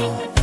Oh.